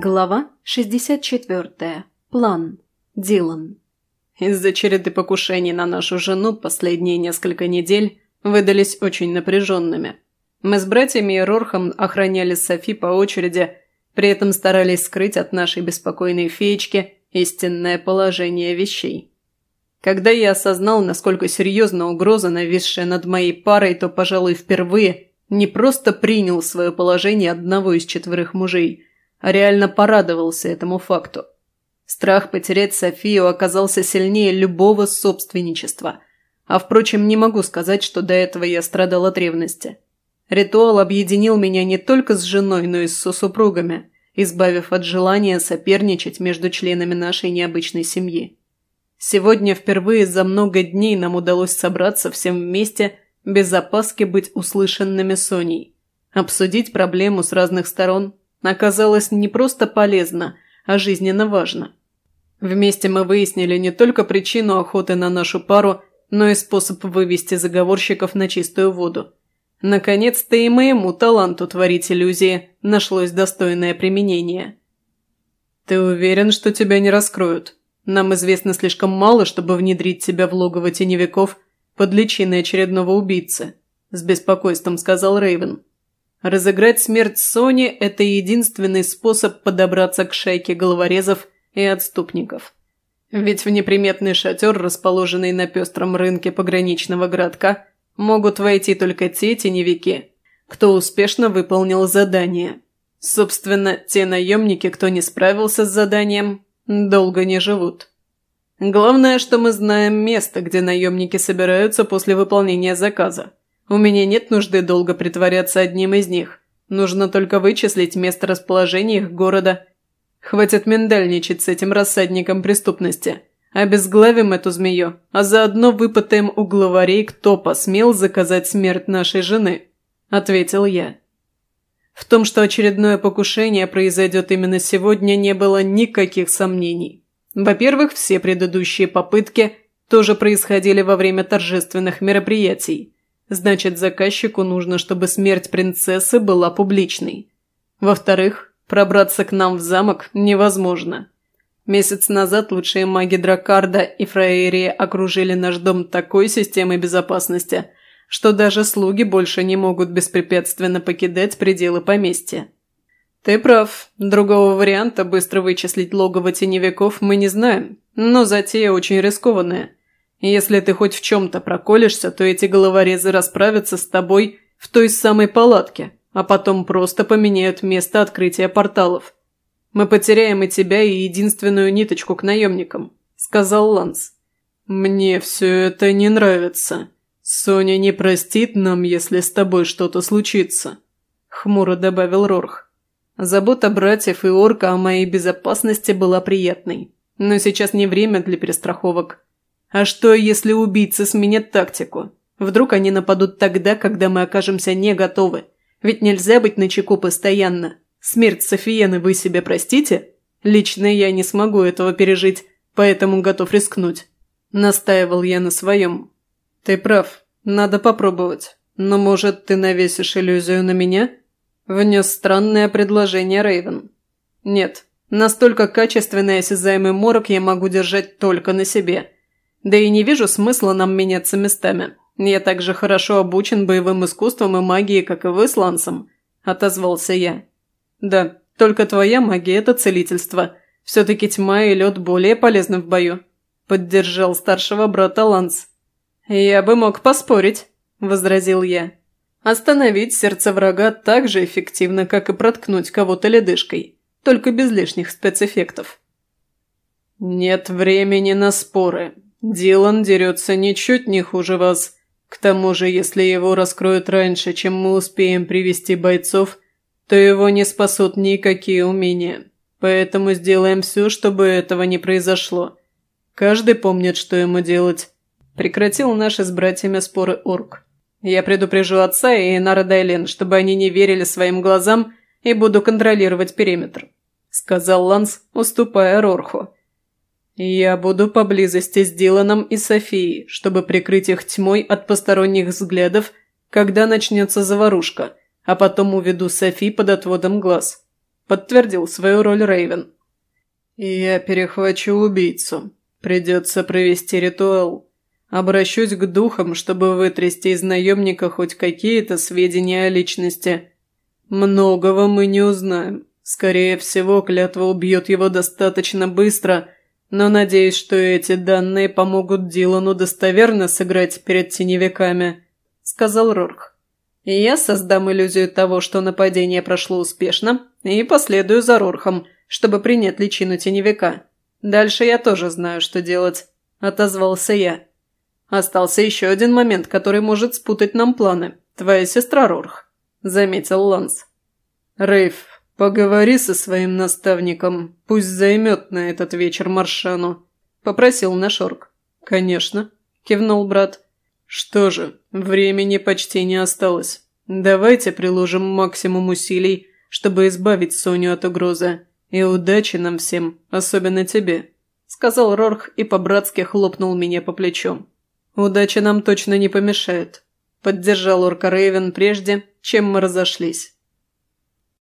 Глава 64. План. Дилан. Из-за череды покушений на нашу жену последние несколько недель выдались очень напряженными. Мы с братьями и Рорхом охраняли Софи по очереди, при этом старались скрыть от нашей беспокойной феечки истинное положение вещей. Когда я осознал, насколько серьезна угроза, нависшая над моей парой, то, пожалуй, впервые не просто принял свое положение одного из четверых мужей – реально порадовался этому факту. Страх потерять Софию оказался сильнее любого собственничества. А впрочем, не могу сказать, что до этого я страдал от ревности. Ритуал объединил меня не только с женой, но и с супругами, избавив от желания соперничать между членами нашей необычной семьи. Сегодня впервые за много дней нам удалось собраться всем вместе, без опаски быть услышанными Соней, обсудить проблему с разных сторон оказалось не просто полезно, а жизненно важно. Вместе мы выяснили не только причину охоты на нашу пару, но и способ вывести заговорщиков на чистую воду. Наконец-то и моему таланту творить иллюзии нашлось достойное применение. «Ты уверен, что тебя не раскроют? Нам известно слишком мало, чтобы внедрить тебя в логово теневиков под личиной очередного убийцы», – с беспокойством сказал Рейвен. Разыграть смерть Сони – это единственный способ подобраться к шайке головорезов и отступников. Ведь в неприметный шатер, расположенный на пестром рынке пограничного городка, могут войти только те теневики, кто успешно выполнил задание. Собственно, те наемники, кто не справился с заданием, долго не живут. Главное, что мы знаем место, где наемники собираются после выполнения заказа. У меня нет нужды долго притворяться одним из них. Нужно только вычислить место расположения их города. Хватит миндальничать с этим рассадником преступности. Обезглавим эту змею, а заодно выпытаем у главарей, кто посмел заказать смерть нашей жены», – ответил я. В том, что очередное покушение произойдет именно сегодня, не было никаких сомнений. Во-первых, все предыдущие попытки тоже происходили во время торжественных мероприятий – Значит, заказчику нужно, чтобы смерть принцессы была публичной. Во-вторых, пробраться к нам в замок невозможно. Месяц назад лучшие маги Дракарда и Фраерии окружили наш дом такой системой безопасности, что даже слуги больше не могут беспрепятственно покидать пределы поместья. Ты прав, другого варианта быстро вычислить логово теневиков мы не знаем, но затея очень рискованная – если ты хоть в чем-то проколешься, то эти головорезы расправятся с тобой в той самой палатке, а потом просто поменяют место открытия порталов. Мы потеряем и тебя, и единственную ниточку к наемникам», – сказал Ланс. «Мне все это не нравится. Соня не простит нам, если с тобой что-то случится», – хмуро добавил Рорх. Забота братьев и орка о моей безопасности была приятной. Но сейчас не время для перестраховок. А что, если убийцы сменят тактику? Вдруг они нападут тогда, когда мы окажемся не готовы? Ведь нельзя быть начеку постоянно. Смерть Софиены вы себе простите? Лично я не смогу этого пережить, поэтому готов рискнуть. Настаивал я на своем. Ты прав, надо попробовать. Но, может, ты навесишь иллюзию на меня? Внес странное предложение Рейвен. Нет, настолько качественный осязаемый морок я могу держать только на себе – да и не вижу смысла нам меняться местами. Я так же хорошо обучен боевым искусствам и магии, как и вы с Лансом», – отозвался я. «Да, только твоя магия – это целительство. Все-таки тьма и лед более полезны в бою», – поддержал старшего брата Ланс. «Я бы мог поспорить», – возразил я. «Остановить сердце врага так же эффективно, как и проткнуть кого-то ледышкой, только без лишних спецэффектов». «Нет времени на споры», Дилан дерется ничуть не хуже вас. К тому же, если его раскроют раньше, чем мы успеем привести бойцов, то его не спасут никакие умения. Поэтому сделаем все, чтобы этого не произошло. Каждый помнит, что ему делать. Прекратил наши с братьями споры Орк. Я предупрежу отца и Энара Дайлен, чтобы они не верили своим глазам и буду контролировать периметр», – сказал Ланс, уступая Рорху. «Я буду поблизости с Диланом и Софией, чтобы прикрыть их тьмой от посторонних взглядов, когда начнется заварушка, а потом уведу Софи под отводом глаз», – подтвердил свою роль Рейвен. «Я перехвачу убийцу. Придется провести ритуал. Обращусь к духам, чтобы вытрясти из наемника хоть какие-то сведения о личности. Многого мы не узнаем. Скорее всего, клятва убьет его достаточно быстро, но надеюсь, что эти данные помогут Дилану достоверно сыграть перед теневиками», – сказал Рорк. «Я создам иллюзию того, что нападение прошло успешно, и последую за Рорхом, чтобы принять личину теневика. Дальше я тоже знаю, что делать», – отозвался я. «Остался еще один момент, который может спутать нам планы. Твоя сестра Рорх», – заметил Ланс. «Рейф, поговори со своим наставником, пусть займет на этот вечер Маршану», – попросил наш орк. «Конечно», – кивнул брат. «Что же, времени почти не осталось. Давайте приложим максимум усилий, чтобы избавить Соню от угрозы. И удачи нам всем, особенно тебе», – сказал Рорх и по-братски хлопнул меня по плечу. «Удача нам точно не помешает», – поддержал орка Рейвен прежде, чем мы разошлись.